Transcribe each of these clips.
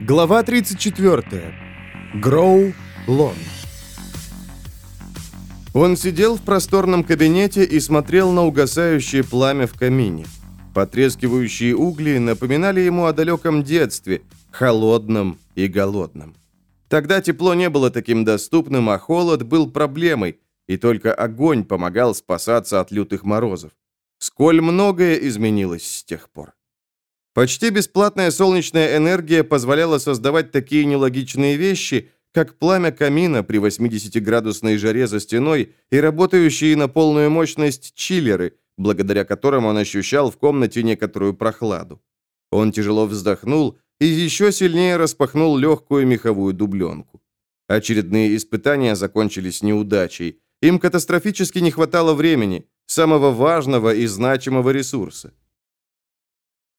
Глава 34. Гроу Лон. Он сидел в просторном кабинете и смотрел на угасающее пламя в камине. Потрескивающие угли напоминали ему о далеком детстве, холодном и голодном. Тогда тепло не было таким доступным, а холод был проблемой, и только огонь помогал спасаться от лютых морозов. Сколь многое изменилось с тех пор. Почти бесплатная солнечная энергия позволяла создавать такие нелогичные вещи, как пламя камина при 80-градусной жаре за стеной и работающие на полную мощность чиллеры, благодаря которым он ощущал в комнате некоторую прохладу. Он тяжело вздохнул и еще сильнее распахнул легкую меховую дубленку. Очередные испытания закончились неудачей. Им катастрофически не хватало времени, самого важного и значимого ресурса.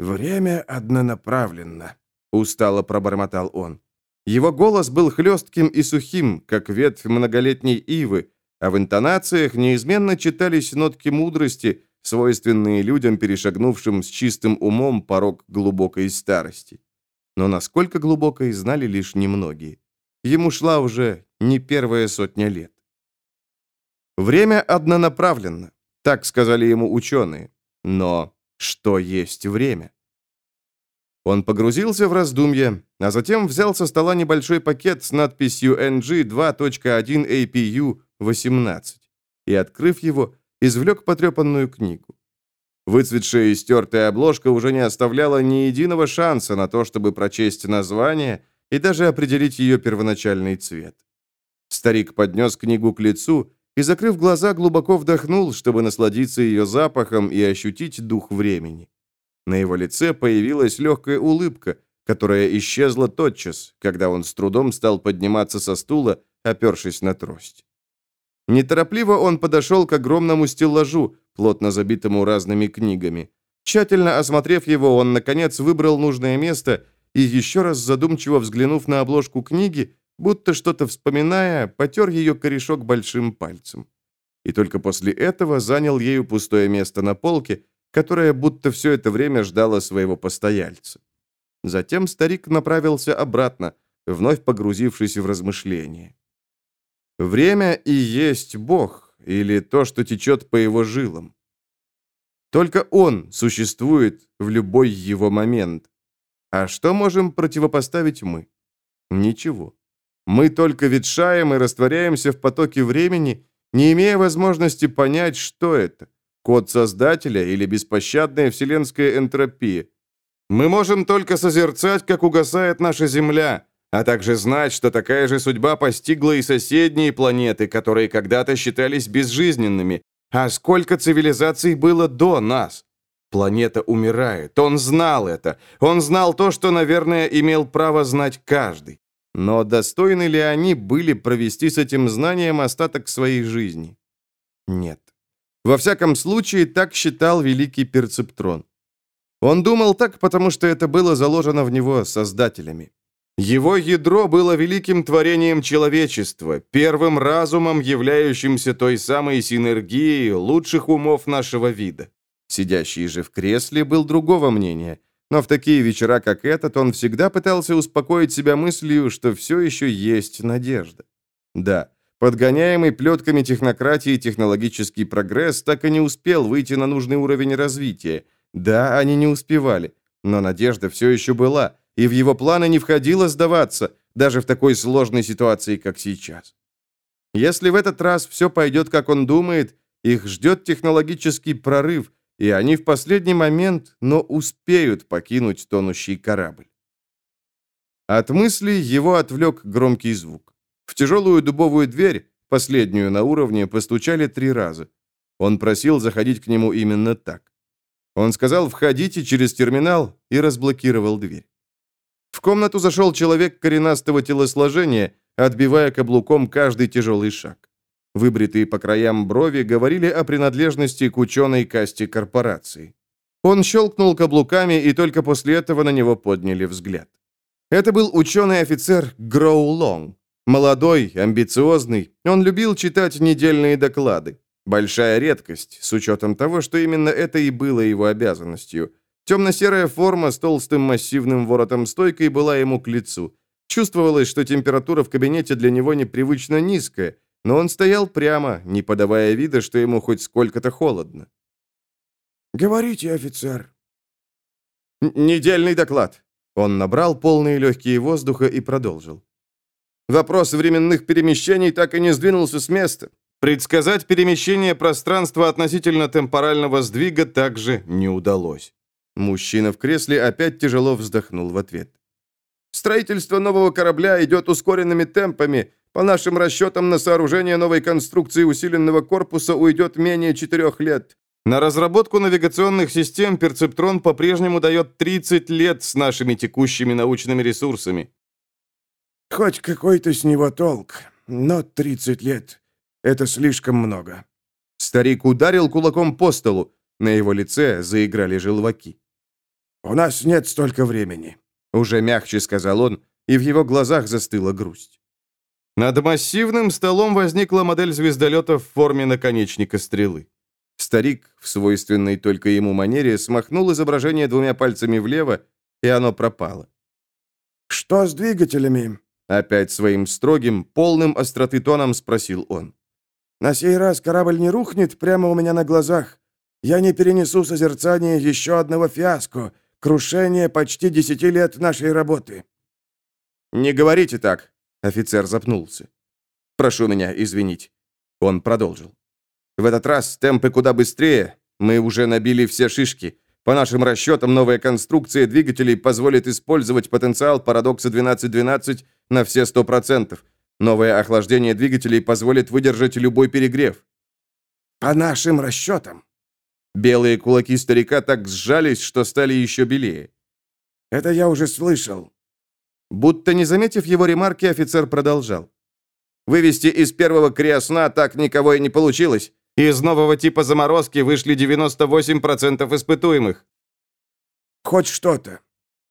«Время однонаправленно», — устало пробормотал он. Его голос был хлестким и сухим, как ветвь многолетней ивы, а в интонациях неизменно читались нотки мудрости, свойственные людям, перешагнувшим с чистым умом порог глубокой старости. Но насколько глубокой, знали лишь немногие. Ему шла уже не первая сотня лет. Время однонаправленно, так сказали ему ученые. Но что есть время. Он погрузился в раздумья, а затем взял со стола небольшой пакет с надписью NG 2.1 APU 18 и, открыв его, извлек потрепанную книгу. Выцветшая и стертая обложка уже не оставляла ни единого шанса на то, чтобы прочесть название и даже определить ее первоначальный цвет. Старик поднес книгу к лицу и, закрыв глаза, глубоко вдохнул, чтобы насладиться ее запахом и ощутить дух времени. На его лице появилась легкая улыбка, которая исчезла тотчас, когда он с трудом стал подниматься со стула, опершись на трость. Неторопливо он подошел к огромному стеллажу, плотно забитому разными книгами. Тщательно осмотрев его, он, наконец, выбрал нужное место и, еще раз задумчиво взглянув на обложку книги, будто что-то вспоминая, потер ее корешок большим пальцем. И только после этого занял ею пустое место на полке, которое будто все это время ждало своего постояльца. Затем старик направился обратно, вновь погрузившись в размышления. Время и есть Бог, или то, что течет по его жилам. Только Он существует в любой его момент. А что можем противопоставить мы? Ничего. Мы только ветшаем и растворяемся в потоке времени, не имея возможности понять, что это – код Создателя или беспощадная вселенская энтропия. Мы можем только созерцать, как угасает наша Земля, а также знать, что такая же судьба постигла и соседние планеты, которые когда-то считались безжизненными. А сколько цивилизаций было до нас? Планета умирает. Он знал это. Он знал то, что, наверное, имел право знать каждый. Но достойны ли они были провести с этим знанием остаток своей жизни? Нет. Во всяком случае, так считал великий перцептрон. Он думал так, потому что это было заложено в него создателями. Его ядро было великим творением человечества, первым разумом, являющимся той самой синергией лучших умов нашего вида. Сидящий же в кресле был другого мнения – но в такие вечера, как этот, он всегда пытался успокоить себя мыслью, что все еще есть надежда. Да, подгоняемый плетками технократии технологический прогресс так и не успел выйти на нужный уровень развития. Да, они не успевали, но надежда все еще была, и в его планы не входило сдаваться, даже в такой сложной ситуации, как сейчас. Если в этот раз все пойдет, как он думает, их ждет технологический прорыв – и они в последний момент, но успеют покинуть тонущий корабль. От мысли его отвлек громкий звук. В тяжелую дубовую дверь, последнюю на уровне, постучали три раза. Он просил заходить к нему именно так. Он сказал «входите» через терминал и разблокировал дверь. В комнату зашел человек коренастого телосложения, отбивая каблуком каждый тяжелый шаг. Выбритые по краям брови говорили о принадлежности к ученой касте корпорации. Он щелкнул каблуками, и только после этого на него подняли взгляд. Это был ученый-офицер Гроу Лонг. Молодой, амбициозный, он любил читать недельные доклады. Большая редкость, с учетом того, что именно это и было его обязанностью. Темно-серая форма с толстым массивным воротом-стойкой была ему к лицу. Чувствовалось, что температура в кабинете для него непривычно низкая, но он стоял прямо, не подавая вида, что ему хоть сколько-то холодно. «Говорите, офицер». «Недельный доклад». Он набрал полные легкие воздуха и продолжил. Вопрос временных перемещений так и не сдвинулся с места. Предсказать перемещение пространства относительно темпорального сдвига также не удалось. Мужчина в кресле опять тяжело вздохнул в ответ. «Строительство нового корабля идет ускоренными темпами. По нашим расчетам, на сооружение новой конструкции усиленного корпуса уйдет менее четырех лет. На разработку навигационных систем Перцептрон по-прежнему дает 30 лет с нашими текущими научными ресурсами. Хоть какой-то с него толк, но 30 лет — это слишком много. Старик ударил кулаком по столу. На его лице заиграли желваки. «У нас нет столько времени», — уже мягче сказал он, и в его глазах застыла грусть. Над массивным столом возникла модель звездолета в форме наконечника стрелы. Старик, в свойственной только ему манере, смахнул изображение двумя пальцами влево, и оно пропало. «Что с двигателями?» Опять своим строгим, полным остроты тоном спросил он. «На сей раз корабль не рухнет прямо у меня на глазах. Я не перенесу созерцание еще одного фиаско, крушение почти десяти лет нашей работы». «Не говорите так», — офицер запнулся. «Прошу меня извинить». Он продолжил. «В этот раз темпы куда быстрее. Мы уже набили все шишки. По нашим расчетам, новая конструкция двигателей позволит использовать потенциал парадокса 1212 на все 100%. Новое охлаждение двигателей позволит выдержать любой перегрев. По нашим расчетам. Белые кулаки старика так сжались, что стали еще белее. Это я уже слышал. Будто не заметив его ремарки, офицер продолжал. Вывести из первого криосна так никого и не получилось. Из нового типа заморозки вышли 98% испытуемых. Хоть что-то.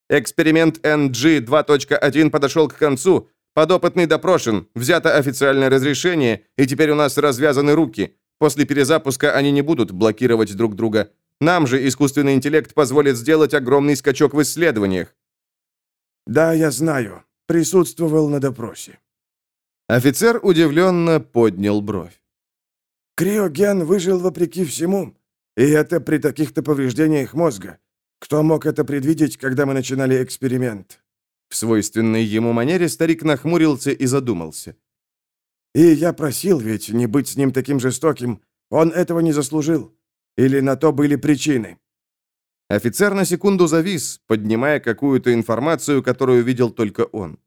Эксперимент NG 2.1 подошел к концу. Подопытный допрошен, взято официальное разрешение, и теперь у нас развязаны руки. После перезапуска они не будут блокировать друг друга. Нам же искусственный интеллект позволит сделать огромный скачок в исследованиях. Да, я знаю. Присутствовал на допросе. Офицер удивленно поднял бровь. Криоген выжил вопреки всему, и это при таких-то повреждениях мозга. Кто мог это предвидеть, когда мы начинали эксперимент?» В свойственной ему манере старик нахмурился и задумался. «И я просил ведь не быть с ним таким жестоким. Он этого не заслужил. Или на то были причины?» Офицер на секунду завис, поднимая какую-то информацию, которую видел только он.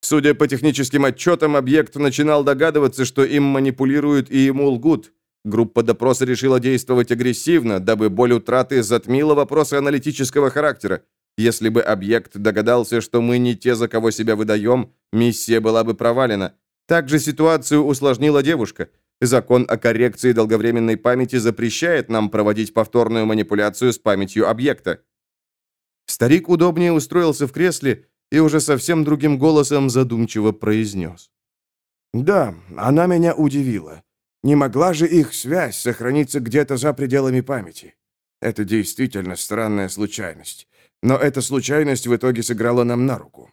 Судя по техническим отчетам, объект начинал догадываться, что им манипулируют и ему лгут. Группа допроса решила действовать агрессивно, дабы боль утраты затмила вопросы аналитического характера. Если бы объект догадался, что мы не те, за кого себя выдаем, миссия была бы провалена. Также ситуацию усложнила девушка. Закон о коррекции долговременной памяти запрещает нам проводить повторную манипуляцию с памятью объекта. Старик удобнее устроился в кресле и уже совсем другим голосом задумчиво произнес. «Да, она меня удивила. Не могла же их связь сохраниться где-то за пределами памяти. Это действительно странная случайность. Но эта случайность в итоге сыграла нам на руку».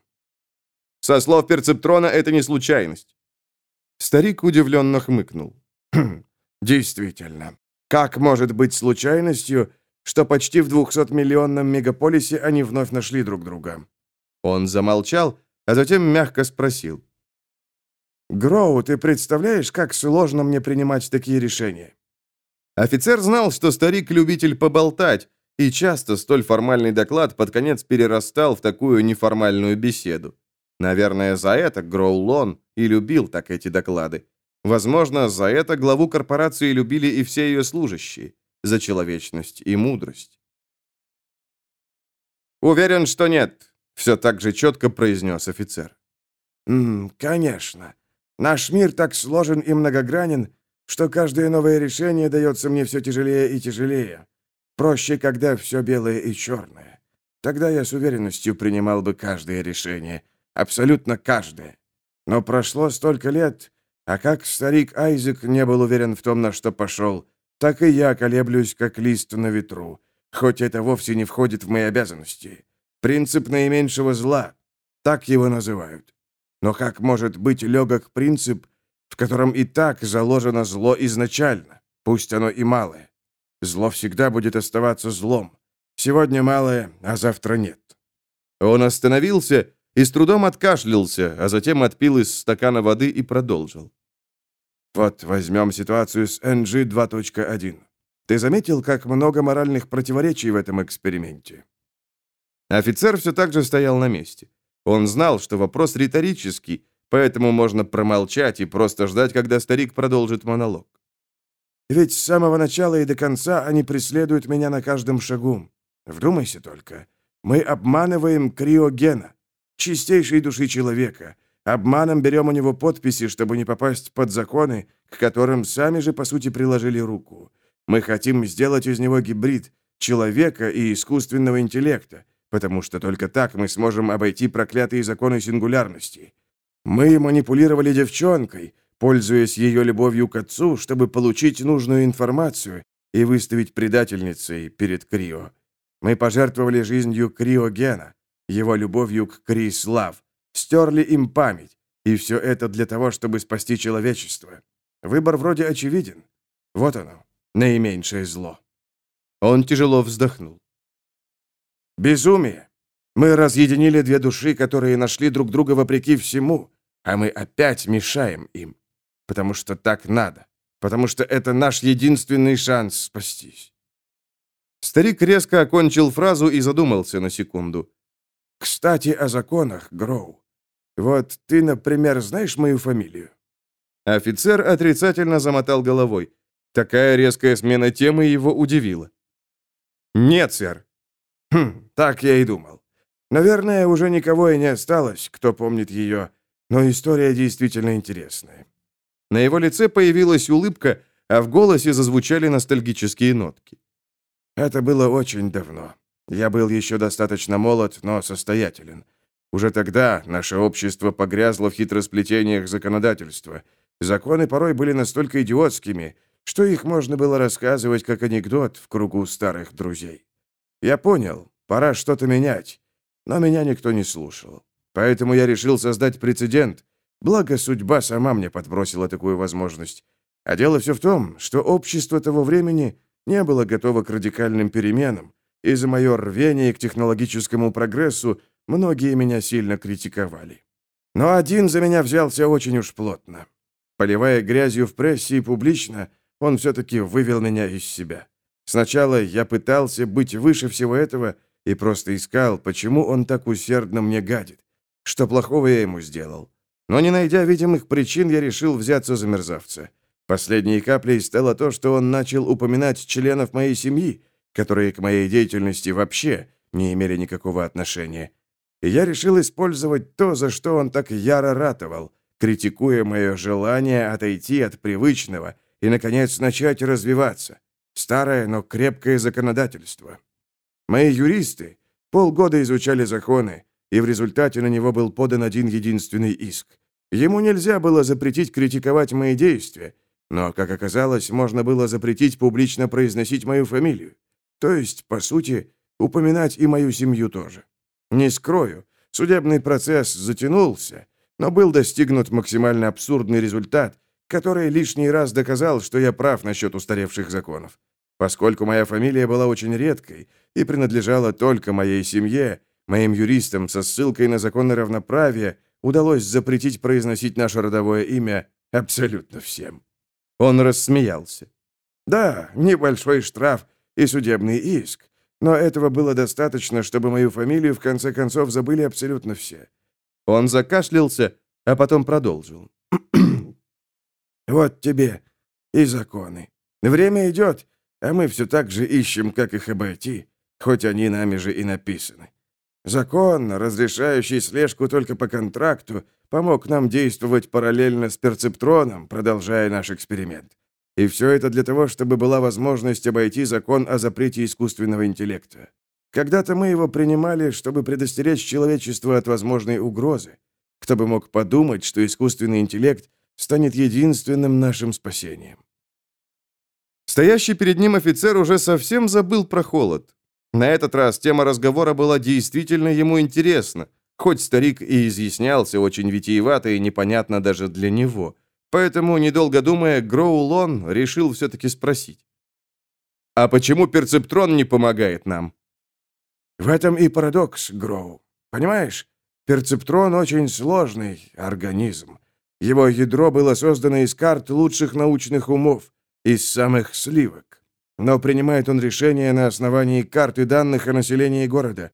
«Со слов перцептрона, это не случайность». Старик удивленно хмыкнул. «Хм, «Действительно. Как может быть случайностью, что почти в 200-миллионном мегаполисе они вновь нашли друг друга?» Он замолчал, а затем мягко спросил. «Гроу, ты представляешь, как сложно мне принимать такие решения?» Офицер знал, что старик – любитель поболтать, и часто столь формальный доклад под конец перерастал в такую неформальную беседу. Наверное, за это Гроу Лон и любил так эти доклады. Возможно, за это главу корпорации любили и все ее служащие. За человечность и мудрость. «Уверен, что нет», все так же четко произнес офицер. «М конечно. Наш мир так сложен и многогранен, что каждое новое решение дается мне все тяжелее и тяжелее. Проще, когда все белое и черное. Тогда я с уверенностью принимал бы каждое решение. Абсолютно каждое. Но прошло столько лет, а как старик Айзек не был уверен в том, на что пошел, так и я колеблюсь, как лист на ветру. хоть это вовсе не входит в мои обязанности. Принцип наименьшего зла. Так его называют. Но как может быть легок принцип, в котором и так заложено зло изначально, пусть оно и малое? Зло всегда будет оставаться злом. Сегодня малое, а завтра нет. Он остановился и с трудом откашлялся, а затем отпил из стакана воды и продолжил. Вот возьмем ситуацию с NG 2.1. Ты заметил, как много моральных противоречий в этом эксперименте? Офицер все так же стоял на месте. Он знал, что вопрос риторический, поэтому можно промолчать и просто ждать, когда старик продолжит монолог. Ведь с самого начала и до конца они преследуют меня на каждом шагу. Вдумайся только. Мы обманываем криогена, чистейшей души человека. Обманом берем у него подписи, чтобы не попасть под законы, к которым сами же, по сути, приложили руку. Мы хотим сделать из него гибрид человека и искусственного интеллекта, потому что только так мы сможем обойти проклятые законы сингулярности. Мы манипулировали девчонкой, пользуясь ее любовью к отцу, чтобы получить нужную информацию и выставить предательницей перед Крио. Мы пожертвовали жизнью Криогена, его любовью к Крислав, стерли им память, и все это для того, чтобы спасти человечество. Выбор вроде очевиден. Вот оно, наименьшее зло. Он тяжело вздохнул. Безумие. Мы разъединили две души, которые нашли друг друга вопреки всему, а мы опять мешаем им. Потому что так надо. Потому что это наш единственный шанс спастись. Старик резко окончил фразу и задумался на секунду. «Кстати, о законах, Гроу. Вот ты, например, знаешь мою фамилию?» Офицер отрицательно замотал головой. Такая резкая смена темы его удивила. «Нет, сэр». «Хм, так я и думал. Наверное, уже никого и не осталось, кто помнит ее, но история действительно интересная». На его лице появилась улыбка, а в голосе зазвучали ностальгические нотки. «Это было очень давно. Я был еще достаточно молод, но состоятелен. Уже тогда наше общество погрязло в хитросплетениях законодательства. Законы порой были настолько идиотскими, что их можно было рассказывать как анекдот в кругу старых друзей. Я понял, пора что-то менять, но меня никто не слушал. Поэтому я решил создать прецедент, благо судьба сама мне подбросила такую возможность. А дело все в том, что общество того времени не было готово к радикальным переменам, и за мое рвение к технологическому прогрессу многие меня сильно критиковали. Но один за меня взялся очень уж плотно. Поливая грязью в прессе и публично, он все-таки вывел меня из себя. Сначала я пытался быть выше всего этого и просто искал, почему он так усердно мне гадит. Что плохого я ему сделал. Но не найдя видимых причин, я решил взяться за мерзавца. Последней каплей стало то, что он начал упоминать членов моей семьи, которые к моей деятельности вообще не имели никакого отношения. И я решил использовать то, за что он так яро ратовал, критикуя мое желание отойти от привычного и, наконец, начать развиваться. Старое, но крепкое законодательство. Мои юристы полгода изучали законы, и в результате на него был подан один единственный иск. Ему нельзя было запретить критиковать мои действия, но, как оказалось, можно было запретить публично произносить мою фамилию. То есть, по сути, упоминать и мою семью тоже. Не скрою, судебный процесс затянулся, но был достигнут максимально абсурдный результат, который лишний раз доказал, что я прав насчет устаревших законов. Поскольку моя фамилия была очень редкой и принадлежала только моей семье, моим юристам со ссылкой на законы равноправия удалось запретить произносить наше родовое имя абсолютно всем. Он рассмеялся. Да, небольшой штраф и судебный иск, но этого было достаточно, чтобы мою фамилию в конце концов забыли абсолютно все. Он закашлялся, а потом продолжил. «Вот тебе и законы. Время идет, а мы все так же ищем, как их обойти, хоть они нами же и написаны. Закон, разрешающий слежку только по контракту, помог нам действовать параллельно с перцептроном, продолжая наш эксперимент. И все это для того, чтобы была возможность обойти закон о запрете искусственного интеллекта. Когда-то мы его принимали, чтобы предостеречь человечество от возможной угрозы. Кто бы мог подумать, что искусственный интеллект станет единственным нашим спасением. Стоящий перед ним офицер уже совсем забыл про холод. На этот раз тема разговора была действительно ему интересна, хоть старик и изъяснялся очень витиевато и непонятно даже для него. Поэтому, недолго думая, Гроулон решил все-таки спросить. «А почему перцептрон не помогает нам?» «В этом и парадокс, Гроу. Понимаешь, перцептрон очень сложный организм. Его ядро было создано из карт лучших научных умов, из самых сливок. Но принимает он решения на основании карты данных о населении города.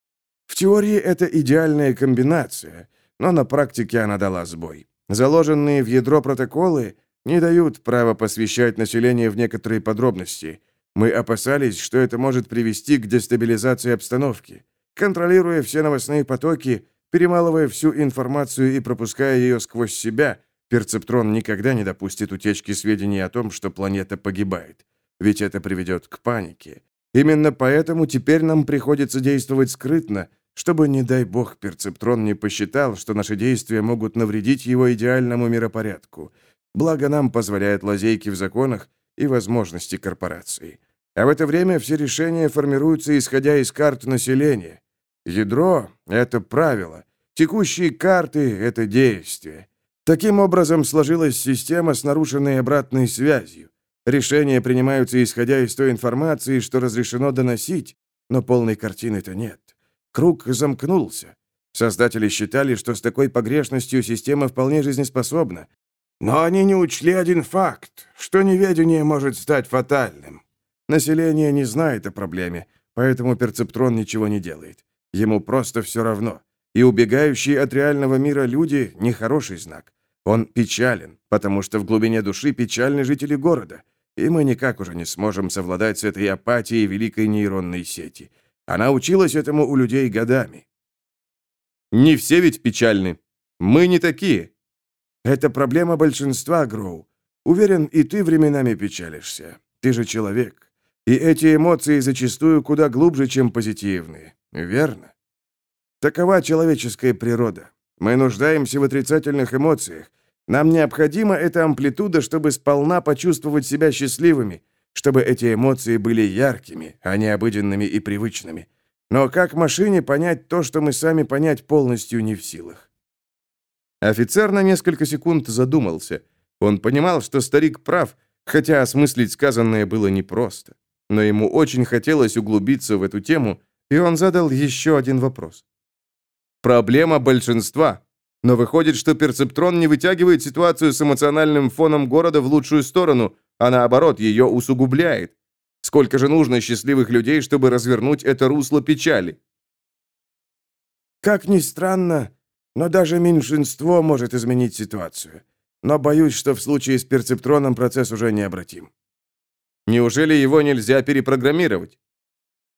В теории это идеальная комбинация, но на практике она дала сбой. Заложенные в ядро протоколы не дают права посвящать население в некоторые подробности. Мы опасались, что это может привести к дестабилизации обстановки. Контролируя все новостные потоки, перемалывая всю информацию и пропуская ее сквозь себя – Перцептрон никогда не допустит утечки сведений о том, что планета погибает. Ведь это приведет к панике. Именно поэтому теперь нам приходится действовать скрытно, чтобы, не дай бог, Перцептрон не посчитал, что наши действия могут навредить его идеальному миропорядку. Благо нам позволяют лазейки в законах и возможности корпорации. А в это время все решения формируются, исходя из карт населения. Ядро — это правило. Текущие карты — это действия. Таким образом сложилась система с нарушенной обратной связью. Решения принимаются исходя из той информации, что разрешено доносить, но полной картины-то нет. Круг замкнулся. Создатели считали, что с такой погрешностью система вполне жизнеспособна. Но они не учли один факт, что неведение может стать фатальным. Население не знает о проблеме, поэтому перцептрон ничего не делает. Ему просто все равно. И убегающие от реального мира люди — нехороший знак. Он печален, потому что в глубине души печальны жители города, и мы никак уже не сможем совладать с этой апатией великой нейронной сети. Она училась этому у людей годами. Не все ведь печальны. Мы не такие. Это проблема большинства, Гроу. Уверен, и ты временами печалишься. Ты же человек. И эти эмоции зачастую куда глубже, чем позитивные. Верно? Такова человеческая природа. Мы нуждаемся в отрицательных эмоциях, нам необходима эта амплитуда, чтобы сполна почувствовать себя счастливыми, чтобы эти эмоции были яркими, а не обыденными и привычными. Но как машине понять то, что мы сами понять полностью не в силах? Офицер на несколько секунд задумался. Он понимал, что старик прав, хотя осмыслить сказанное было непросто. Но ему очень хотелось углубиться в эту тему, и он задал еще один вопрос. «Проблема большинства но выходит, что перцептрон не вытягивает ситуацию с эмоциональным фоном города в лучшую сторону, а наоборот, ее усугубляет. Сколько же нужно счастливых людей, чтобы развернуть это русло печали? Как ни странно, но даже меньшинство может изменить ситуацию. Но боюсь, что в случае с перцептроном процесс уже необратим. Неужели его нельзя перепрограммировать?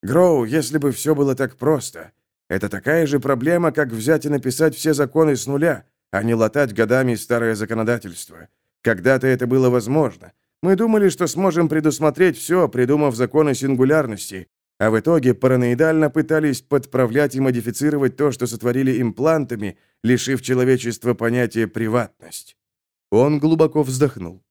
Гроу, если бы все было так просто. Это такая же проблема, как взять и написать все законы с нуля, а не латать годами старое законодательство. Когда-то это было возможно. Мы думали, что сможем предусмотреть все, придумав законы сингулярности, а в итоге параноидально пытались подправлять и модифицировать то, что сотворили имплантами, лишив человечества понятия «приватность». Он глубоко вздохнул.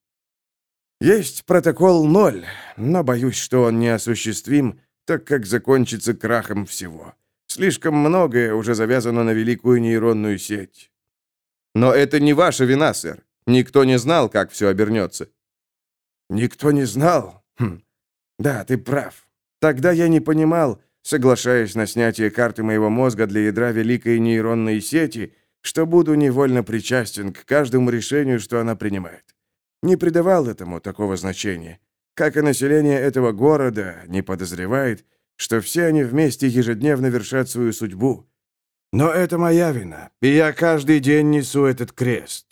Есть протокол ноль, но боюсь, что он неосуществим, так как закончится крахом всего. Слишком многое уже завязано на великую нейронную сеть. Но это не ваша вина, сэр. Никто не знал, как все обернется. Никто не знал? Хм. Да, ты прав. Тогда я не понимал, соглашаясь на снятие карты моего мозга для ядра великой нейронной сети, что буду невольно причастен к каждому решению, что она принимает. Не придавал этому такого значения. Как и население этого города не подозревает, что все они вместе ежедневно вершат свою судьбу. Но это моя вина, и я каждый день несу этот крест.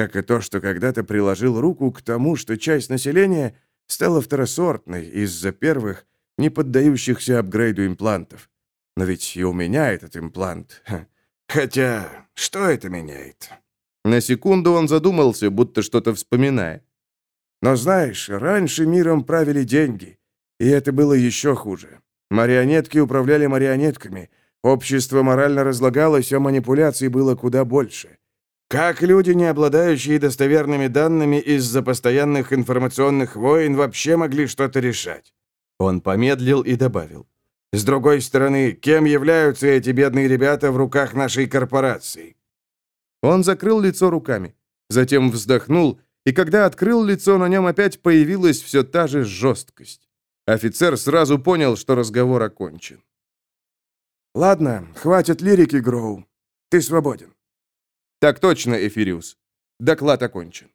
Как и то, что когда-то приложил руку к тому, что часть населения стала второсортной из-за первых, не поддающихся апгрейду имплантов. Но ведь и у меня этот имплант. Хотя, что это меняет? На секунду он задумался, будто что-то вспоминая. Но знаешь, раньше миром правили деньги, и это было еще хуже. Марионетки управляли марионетками. Общество морально разлагалось, а манипуляций было куда больше. Как люди, не обладающие достоверными данными из-за постоянных информационных войн, вообще могли что-то решать? Он помедлил и добавил. С другой стороны, кем являются эти бедные ребята в руках нашей корпорации? Он закрыл лицо руками, затем вздохнул, и когда открыл лицо, на нем опять появилась все та же жесткость. Офицер сразу понял, что разговор окончен. «Ладно, хватит лирики, Гроу. Ты свободен». «Так точно, Эфириус. Доклад окончен».